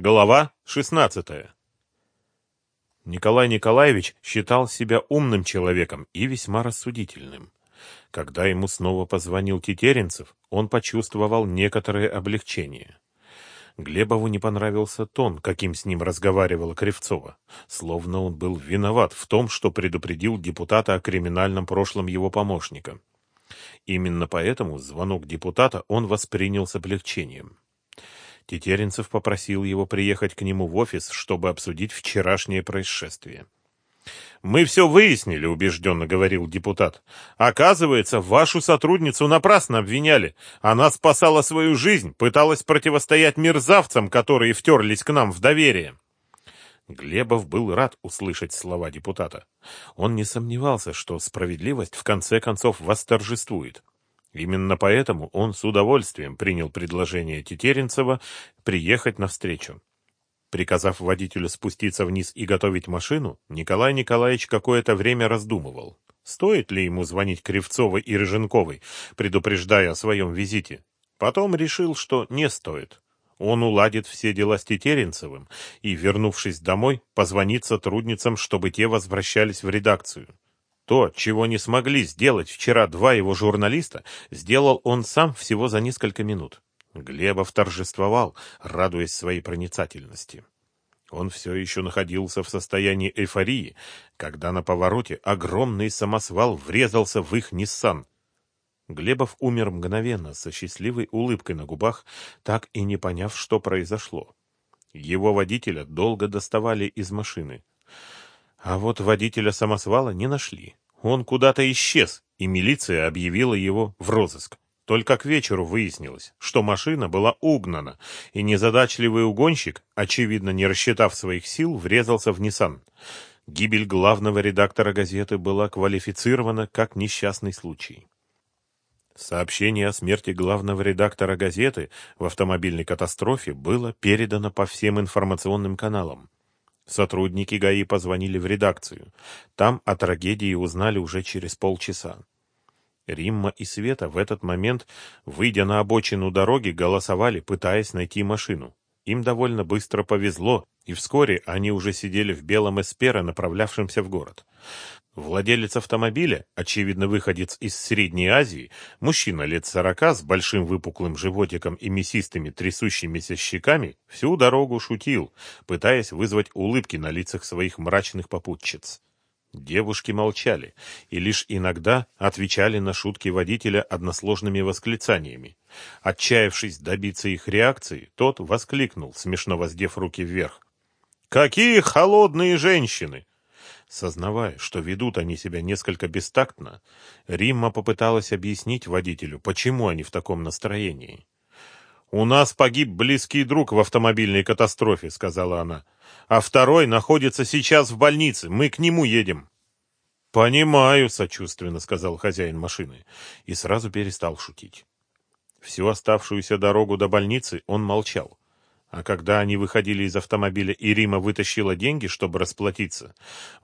Глава 16. Николай Николаевич считал себя умным человеком и весьма рассудительным. Когда ему снова позвонил Тетеренцев, он почувствовал некоторое облегчение. Глебову не понравился тон, каким с ним разговаривала Кривцова, словно он был виноват в том, что предупредил депутата о криминальном прошлом его помощника. Именно поэтому звонок депутата он воспринял с облегчением. Тетеренцев попросил его приехать к нему в офис, чтобы обсудить вчерашнее происшествие. «Мы все выяснили», — убежденно говорил депутат. «Оказывается, вашу сотрудницу напрасно обвиняли. Она спасала свою жизнь, пыталась противостоять мерзавцам, которые втерлись к нам в доверие». Глебов был рад услышать слова депутата. Он не сомневался, что справедливость в конце концов восторжествует. Именно поэтому он с удовольствием принял предложение Тетеренцева приехать навстречу. Приказав водителю спуститься вниз и готовить машину, Николай Николаевич какое-то время раздумывал, стоит ли ему звонить Кривцовой и Рыженковой, предупреждая о своем визите. Потом решил, что не стоит. Он уладит все дела с Тетеренцевым и, вернувшись домой, позвонит сотрудницам, чтобы те возвращались в редакцию. То, чего не смогли сделать вчера два его журналиста, сделал он сам всего за несколько минут. Глебов торжествовал, радуясь своей проницательности. Он все еще находился в состоянии эйфории, когда на повороте огромный самосвал врезался в их Ниссан. Глебов умер мгновенно, со счастливой улыбкой на губах, так и не поняв, что произошло. Его водителя долго доставали из машины. А вот водителя самосвала не нашли. Он куда-то исчез, и милиция объявила его в розыск. Только к вечеру выяснилось, что машина была угнана, и незадачливый угонщик, очевидно не рассчитав своих сил, врезался в Ниссан. Гибель главного редактора газеты была квалифицирована как несчастный случай. Сообщение о смерти главного редактора газеты в автомобильной катастрофе было передано по всем информационным каналам. Сотрудники ГАИ позвонили в редакцию. Там о трагедии узнали уже через полчаса. Римма и Света в этот момент, выйдя на обочину дороги, голосовали, пытаясь найти машину. Им довольно быстро повезло, и вскоре они уже сидели в белом эспере, направлявшемся в город. Владелец автомобиля, очевидно выходец из Средней Азии, мужчина лет сорока с большим выпуклым животиком и мясистыми трясущимися щеками, всю дорогу шутил, пытаясь вызвать улыбки на лицах своих мрачных попутчиц. Девушки молчали и лишь иногда отвечали на шутки водителя односложными восклицаниями. Отчаявшись добиться их реакции, тот воскликнул, смешно воздев руки вверх. «Какие холодные женщины! Сознавая, что ведут они себя несколько бестактно, Римма попыталась объяснить водителю, почему они в таком настроении. «У нас погиб близкий друг в автомобильной катастрофе», — сказала она. «А второй находится сейчас в больнице. Мы к нему едем». «Понимаю», — сочувственно сказал хозяин машины, и сразу перестал шутить. Всю оставшуюся дорогу до больницы он молчал. А когда они выходили из автомобиля и Рима вытащила деньги, чтобы расплатиться,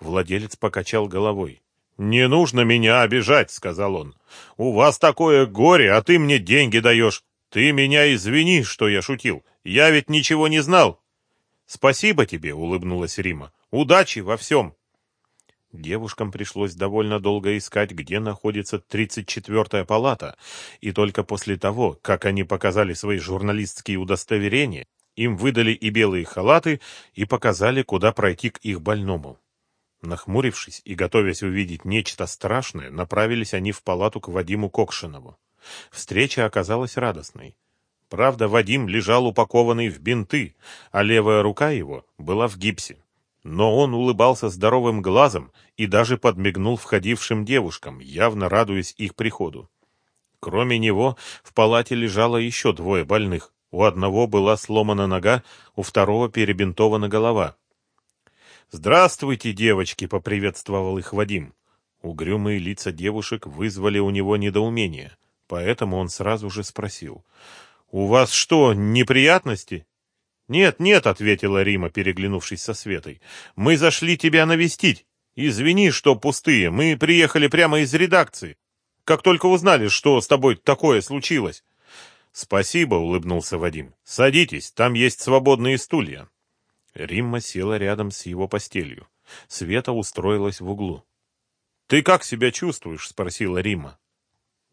владелец покачал головой. «Не нужно меня обижать», — сказал он. «У вас такое горе, а ты мне деньги даешь. Ты меня извини, что я шутил. Я ведь ничего не знал». «Спасибо тебе», — улыбнулась Рима. «Удачи во всем». Девушкам пришлось довольно долго искать, где находится 34-я палата, и только после того, как они показали свои журналистские удостоверения, им выдали и белые халаты, и показали, куда пройти к их больному. Нахмурившись и готовясь увидеть нечто страшное, направились они в палату к Вадиму Кокшинову. Встреча оказалась радостной. Правда, Вадим лежал упакованный в бинты, а левая рука его была в гипсе. Но он улыбался здоровым глазом и даже подмигнул входившим девушкам, явно радуясь их приходу. Кроме него в палате лежало еще двое больных. У одного была сломана нога, у второго перебинтована голова. «Здравствуйте, девочки!» — поприветствовал их Вадим. Угрюмые лица девушек вызвали у него недоумение, поэтому он сразу же спросил. «У вас что, неприятности?» «Нет, нет», — ответила Рима, переглянувшись со Светой. «Мы зашли тебя навестить. Извини, что пустые. Мы приехали прямо из редакции. Как только узнали, что с тобой такое случилось. «Спасибо», — улыбнулся Вадим. «Садитесь, там есть свободные стулья». Римма села рядом с его постелью. Света устроилась в углу. «Ты как себя чувствуешь?» — спросила Римма.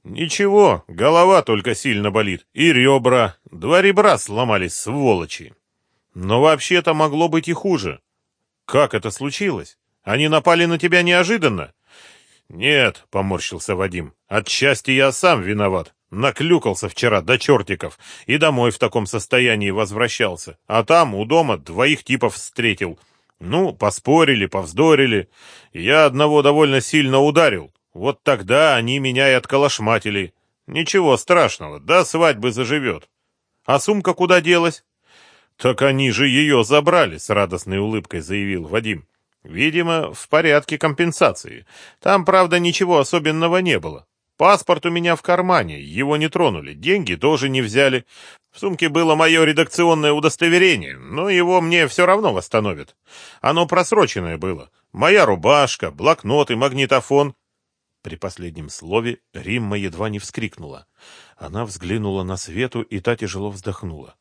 «Ничего, голова только сильно болит. И ребра. Два ребра сломались, сволочи. Но вообще-то могло быть и хуже. Как это случилось? Они напали на тебя неожиданно?» «Нет», — поморщился Вадим, — «отчасти я сам виноват. Наклюкался вчера до чертиков и домой в таком состоянии возвращался. А там, у дома, двоих типов встретил. Ну, поспорили, повздорили. Я одного довольно сильно ударил. Вот тогда они меня и отколошматили. Ничего страшного, до свадьбы заживет. А сумка куда делась? Так они же ее забрали, с радостной улыбкой заявил Вадим. Видимо, в порядке компенсации. Там, правда, ничего особенного не было. Паспорт у меня в кармане, его не тронули, деньги тоже не взяли. В сумке было мое редакционное удостоверение, но его мне все равно восстановят. Оно просроченное было. Моя рубашка, блокнот и магнитофон. При последнем слове Римма едва не вскрикнула. Она взглянула на Свету, и та тяжело вздохнула.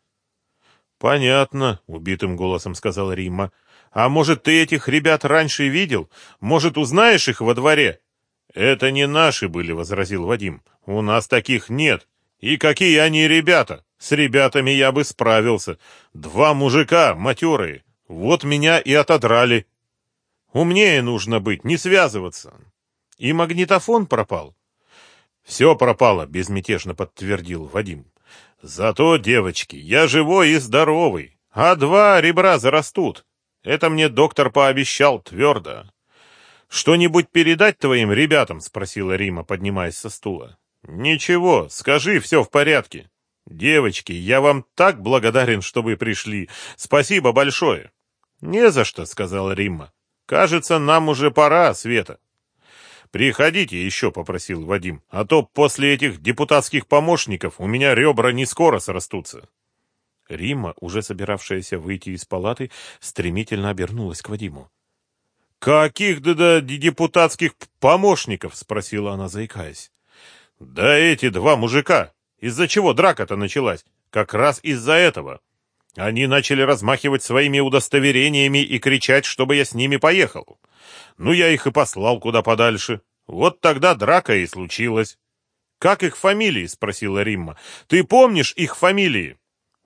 «Понятно», — убитым голосом сказала Римма. «А может, ты этих ребят раньше видел? Может, узнаешь их во дворе?» «Это не наши были», — возразил Вадим. «У нас таких нет. И какие они ребята? С ребятами я бы справился. Два мужика, матерые. Вот меня и отодрали. Умнее нужно быть, не связываться. И магнитофон пропал». «Все пропало», — безмятежно подтвердил Вадим. «Зато, девочки, я живой и здоровый, а два ребра зарастут. Это мне доктор пообещал твердо». «Что-нибудь передать твоим ребятам?» — спросила Рима, поднимаясь со стула. «Ничего, скажи, все в порядке. Девочки, я вам так благодарен, что вы пришли. Спасибо большое». «Не за что», — сказала Римма. «Кажется, нам уже пора, Света». «Приходите еще», — попросил Вадим, «а то после этих депутатских помощников у меня ребра не скоро срастутся». Римма, уже собиравшаяся выйти из палаты, стремительно обернулась к Вадиму. «Каких да депутатских помощников?» — спросила она, заикаясь. «Да эти два мужика. Из-за чего драка-то началась? Как раз из-за этого. Они начали размахивать своими удостоверениями и кричать, чтобы я с ними поехал. Ну, я их и послал куда подальше. Вот тогда драка и случилась». «Как их фамилии?» — спросила Римма. «Ты помнишь их фамилии?»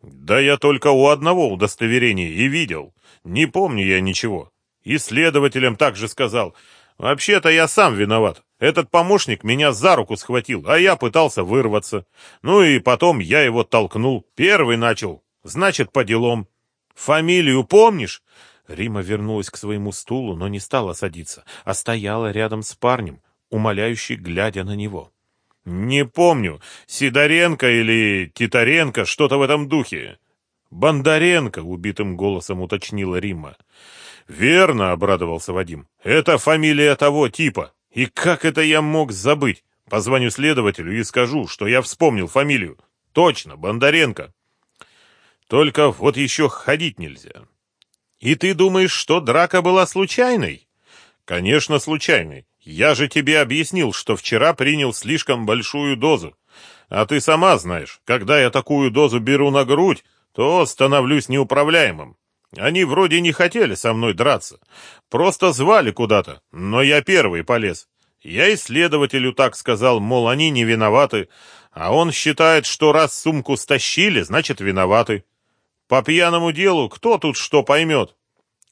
«Да я только у одного удостоверения и видел. Не помню я ничего. И следователям также сказал. Вообще-то я сам виноват. Этот помощник меня за руку схватил, а я пытался вырваться. Ну и потом я его толкнул. Первый начал. Значит, по делам. Фамилию помнишь? Рима вернулась к своему стулу, но не стала садиться, а стояла рядом с парнем, умоляющий, глядя на него. «Не помню, Сидоренко или Титаренко, что-то в этом духе». «Бондаренко», — убитым голосом уточнила Рима. «Верно», — обрадовался Вадим. «Это фамилия того типа. И как это я мог забыть? Позвоню следователю и скажу, что я вспомнил фамилию. Точно, Бондаренко. Только вот еще ходить нельзя». «И ты думаешь, что драка была случайной?» «Конечно, случайной. Я же тебе объяснил, что вчера принял слишком большую дозу. А ты сама знаешь, когда я такую дозу беру на грудь, то становлюсь неуправляемым. Они вроде не хотели со мной драться, просто звали куда-то, но я первый полез. Я исследователю так сказал, мол, они не виноваты, а он считает, что раз сумку стащили, значит виноваты. По пьяному делу кто тут что поймет?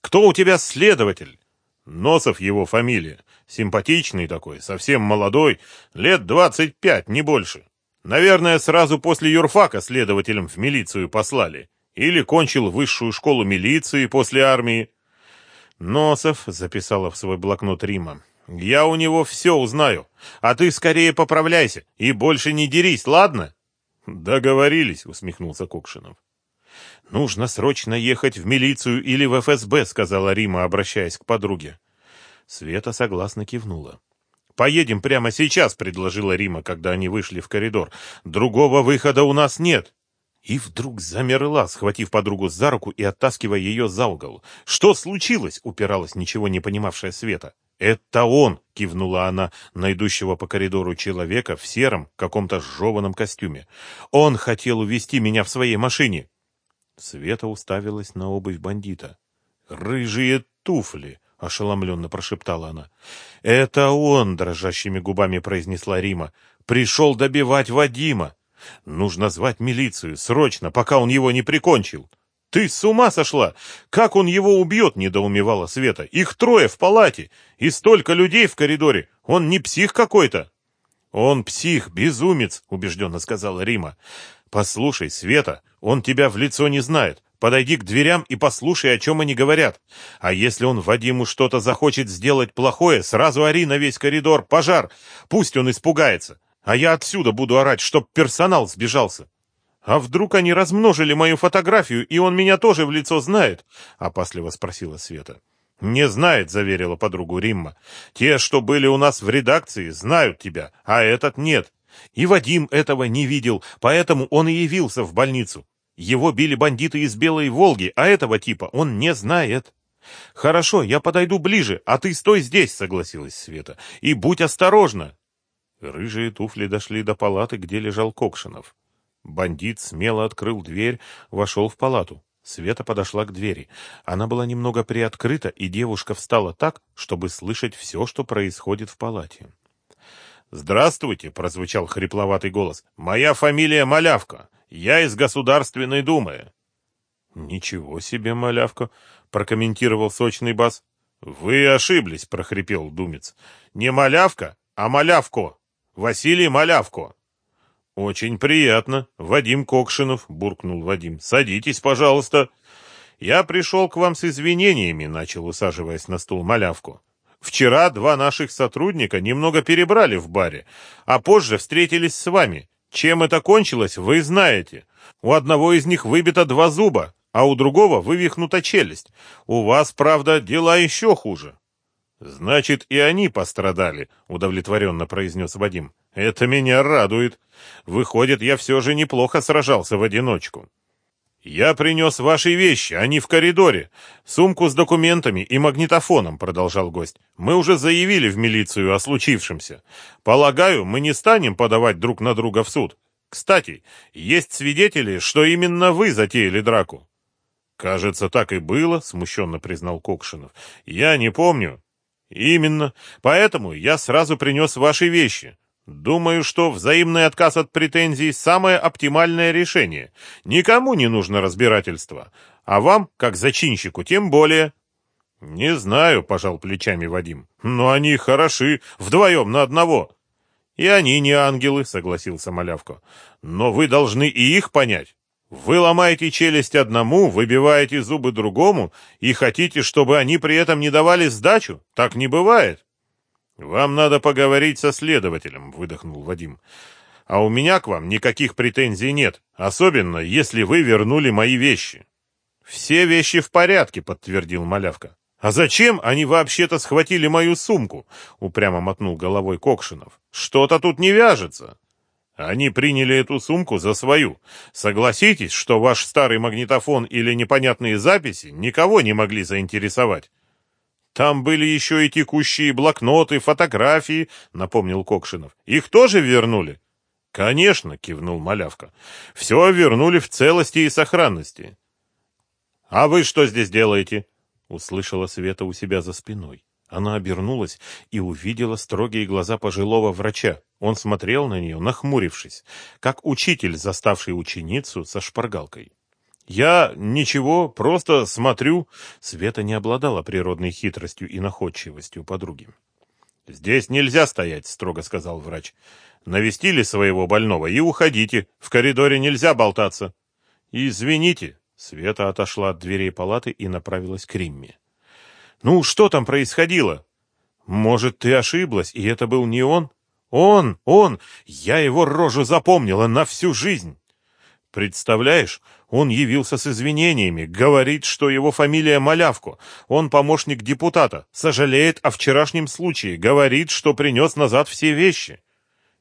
Кто у тебя следователь? Носов его фамилия. Симпатичный такой, совсем молодой, лет двадцать пять, не больше. Наверное, сразу после юрфака следователем в милицию послали. Или кончил высшую школу милиции после армии. Носов записала в свой блокнот Рима. Я у него все узнаю. А ты скорее поправляйся и больше не дерись, ладно? Договорились, усмехнулся Кокшинов. Нужно срочно ехать в милицию или в ФСБ, сказала Рима, обращаясь к подруге. Света согласно кивнула. «Поедем прямо сейчас», — предложила Рима, когда они вышли в коридор. «Другого выхода у нас нет». И вдруг замерла, схватив подругу за руку и оттаскивая ее за угол. «Что случилось?» — упиралась ничего не понимавшая Света. «Это он!» — кивнула она на идущего по коридору человека в сером, каком-то сжеванном костюме. «Он хотел увезти меня в своей машине!» Света уставилась на обувь бандита. «Рыжие туфли!» — ошеломленно прошептала она. «Это он!» — дрожащими губами произнесла Рима. «Пришел добивать Вадима! Нужно звать милицию, срочно, пока он его не прикончил!» «Ты с ума сошла? Как он его убьет?» — недоумевала Света. «Их трое в палате, и столько людей в коридоре. Он не псих какой-то?» «Он псих, безумец», — убежденно сказала Рима. «Послушай, Света, он тебя в лицо не знает. Подойди к дверям и послушай, о чем они говорят. А если он Вадиму что-то захочет сделать плохое, сразу ори на весь коридор, пожар. Пусть он испугается. А я отсюда буду орать, чтоб персонал сбежался. «А вдруг они размножили мою фотографию, и он меня тоже в лицо знает?» — опасливо спросила Света. «Не знает», — заверила подругу Римма. «Те, что были у нас в редакции, знают тебя, а этот нет. И Вадим этого не видел, поэтому он и явился в больницу. Его били бандиты из Белой Волги, а этого типа он не знает». «Хорошо, я подойду ближе, а ты стой здесь», — согласилась Света. «И будь осторожна». Рыжие туфли дошли до палаты, где лежал Кокшинов. Бандит смело открыл дверь, вошел в палату. Света подошла к двери. Она была немного приоткрыта, и девушка встала так, чтобы слышать все, что происходит в палате. «Здравствуйте!» — прозвучал хрипловатый голос. «Моя фамилия Малявка. Я из Государственной Думы». «Ничего себе, Малявка!» — прокомментировал сочный бас. «Вы ошиблись!» — прохрипел Думец. «Не Малявка, а Малявко. Василий Малявко». «Очень приятно. Вадим Кокшинов», — буркнул Вадим. «Садитесь, пожалуйста». «Я пришел к вам с извинениями», — начал, усаживаясь на стул малявку. «Вчера два наших сотрудника немного перебрали в баре, а позже встретились с вами. Чем это кончилось, вы знаете. У одного из них выбито два зуба, а у другого вывихнута челюсть. У вас, правда, дела еще хуже». «Значит, и они пострадали», — удовлетворенно произнес Вадим. «Это меня радует. Выходит, я все же неплохо сражался в одиночку». «Я принес ваши вещи, они в коридоре. Сумку с документами и магнитофоном», — продолжал гость. «Мы уже заявили в милицию о случившемся. Полагаю, мы не станем подавать друг на друга в суд. Кстати, есть свидетели, что именно вы затеяли драку». «Кажется, так и было», — смущенно признал Кокшинов. «Я не помню». «Именно. Поэтому я сразу принес ваши вещи. Думаю, что взаимный отказ от претензий – самое оптимальное решение. Никому не нужно разбирательство. А вам, как зачинщику, тем более». «Не знаю», – пожал плечами Вадим. «Но они хороши, вдвоем на одного». «И они не ангелы», — согласился Малявко. «Но вы должны и их понять. Вы ломаете челюсть одному, выбиваете зубы другому и хотите, чтобы они при этом не давали сдачу? Так не бывает. Вам надо поговорить со следователем, выдохнул Вадим. А у меня к вам никаких претензий нет, особенно если вы вернули мои вещи. Все вещи в порядке, подтвердил Малявка. А зачем они вообще-то схватили мою сумку? упрямо мотнул головой Кокшинов. Что-то тут не вяжется. Они приняли эту сумку за свою. Согласитесь, что ваш старый магнитофон или непонятные записи никого не могли заинтересовать. Там были еще и текущие блокноты, фотографии, напомнил Кокшинов. Их тоже вернули? Конечно, кивнул Малявка. Все вернули в целости и сохранности. А вы что здесь делаете? услышала Света у себя за спиной. Она обернулась и увидела строгие глаза пожилого врача. Он смотрел на нее, нахмурившись, как учитель, заставший ученицу со шпаргалкой. «Я ничего, просто смотрю». Света не обладала природной хитростью и находчивостью подруги. «Здесь нельзя стоять», — строго сказал врач. «Навестили своего больного и уходите. В коридоре нельзя болтаться». «Извините». Света отошла от дверей палаты и направилась к Римме. Ну, что там происходило? Может, ты ошиблась, и это был не он? Он, он! Я его рожу запомнила на всю жизнь. Представляешь, он явился с извинениями, говорит, что его фамилия Малявко, он помощник депутата, сожалеет о вчерашнем случае, говорит, что принес назад все вещи.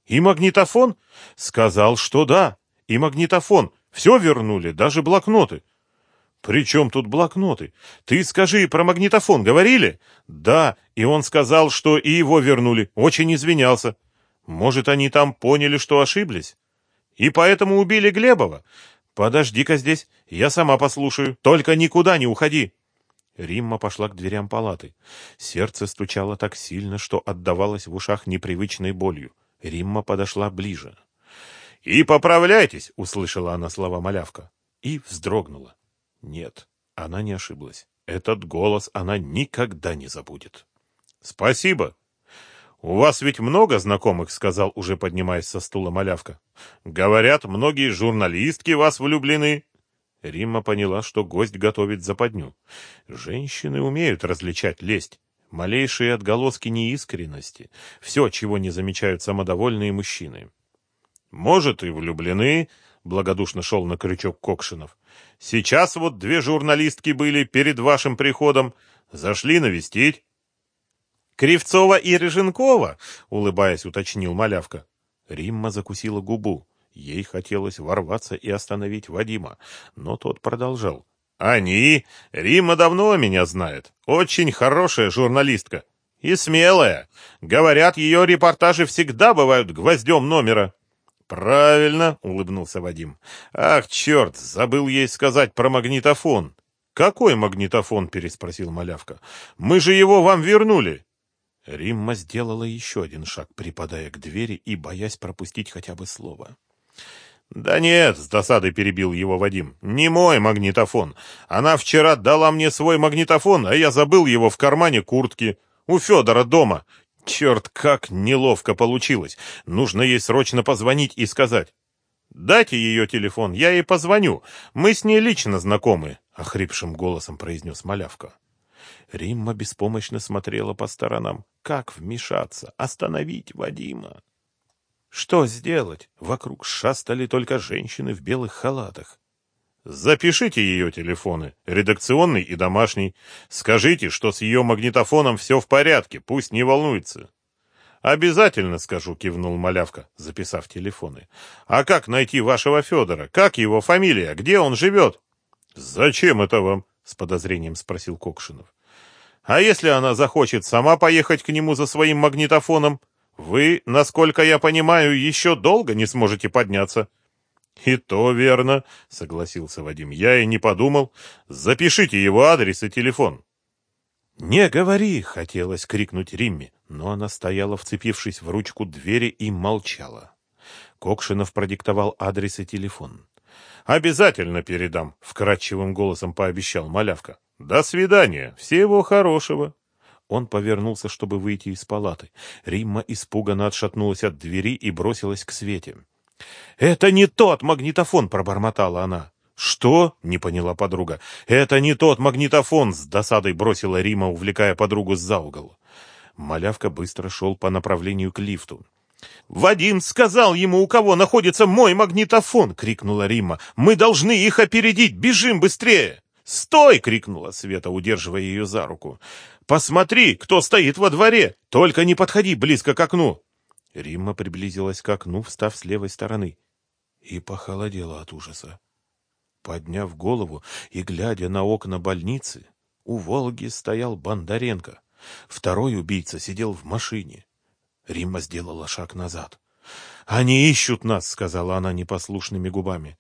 И магнитофон? Сказал, что да, и магнитофон. Все вернули, даже блокноты. «При чем тут блокноты? Ты скажи, про магнитофон говорили?» «Да, и он сказал, что и его вернули. Очень извинялся. Может, они там поняли, что ошиблись? И поэтому убили Глебова? Подожди-ка здесь, я сама послушаю. Только никуда не уходи!» Римма пошла к дверям палаты. Сердце стучало так сильно, что отдавалось в ушах непривычной болью. Римма подошла ближе. «И поправляйтесь!» — услышала она слова малявка. И вздрогнула. Нет, она не ошиблась. Этот голос она никогда не забудет. «Спасибо!» «У вас ведь много знакомых», — сказал, уже поднимаясь со стула малявка. «Говорят, многие журналистки вас влюблены». Римма поняла, что гость готовит западню. Женщины умеют различать лесть, малейшие отголоски неискренности, все, чего не замечают самодовольные мужчины. «Может, и влюблены», — благодушно шел на крючок Кокшинов. «Сейчас вот две журналистки были перед вашим приходом, зашли навестить». «Кривцова и Рыженкова?» — улыбаясь, уточнил малявка. Римма закусила губу. Ей хотелось ворваться и остановить Вадима, но тот продолжал. «Они? Римма давно меня знает. Очень хорошая журналистка. И смелая. Говорят, ее репортажи всегда бывают гвоздем номера». «Правильно», — улыбнулся Вадим. «Ах, черт, забыл ей сказать про магнитофон». «Какой магнитофон?» — переспросил малявка. «Мы же его вам вернули». Римма сделала еще один шаг, припадая к двери и боясь пропустить хотя бы слово. «Да нет», — с досадой перебил его Вадим, — «не мой магнитофон. Она вчера дала мне свой магнитофон, а я забыл его в кармане куртки. У Федора дома. Черт, как неловко получилось. Нужно ей срочно позвонить и сказать. «Дайте ее телефон, я ей позвоню. Мы с ней лично знакомы», — охрипшим голосом произнес малявка. Римма беспомощно смотрела по сторонам. Как вмешаться, остановить Вадима? Что сделать? Вокруг шастали только женщины в белых халатах. Запишите ее телефоны, редакционный и домашний. Скажите, что с ее магнитофоном все в порядке, пусть не волнуется. Обязательно скажу, кивнул малявка, записав телефоны. А как найти вашего Федора? Как его фамилия? Где он живет? Зачем это вам? С подозрением спросил Кокшинов. А если она захочет сама поехать к нему за своим магнитофоном? Вы, насколько я понимаю, еще долго не сможете подняться. И то верно, согласился Вадим. Я и не подумал. Запишите его адрес и телефон. Не говори, хотелось крикнуть Римме, но она стояла, вцепившись в ручку двери и молчала. Кокшинов продиктовал адрес и телефон. «Обязательно передам», — вкрадчивым голосом пообещал малявка. «До свидания. Всего хорошего». Он повернулся, чтобы выйти из палаты. Римма испуганно отшатнулась от двери и бросилась к Свете. «Это не тот магнитофон!» — пробормотала она. «Что?» — не поняла подруга. «Это не тот магнитофон!» — с досадой бросила Рима, увлекая подругу за угол. Малявка быстро шел по направлению к лифту. «Вадим сказал ему, у кого находится мой магнитофон!» — крикнула Рима. «Мы должны их опередить! Бежим быстрее!» «Стой!» — крикнула Света, удерживая ее за руку. «Посмотри, кто стоит во дворе! Только не подходи близко к окну!» Римма приблизилась к окну, встав с левой стороны, и похолодела от ужаса. Подняв голову и глядя на окна больницы, у Волги стоял Бондаренко. Второй убийца сидел в машине. Римма сделала шаг назад. «Они ищут нас», — сказала она непослушными губами.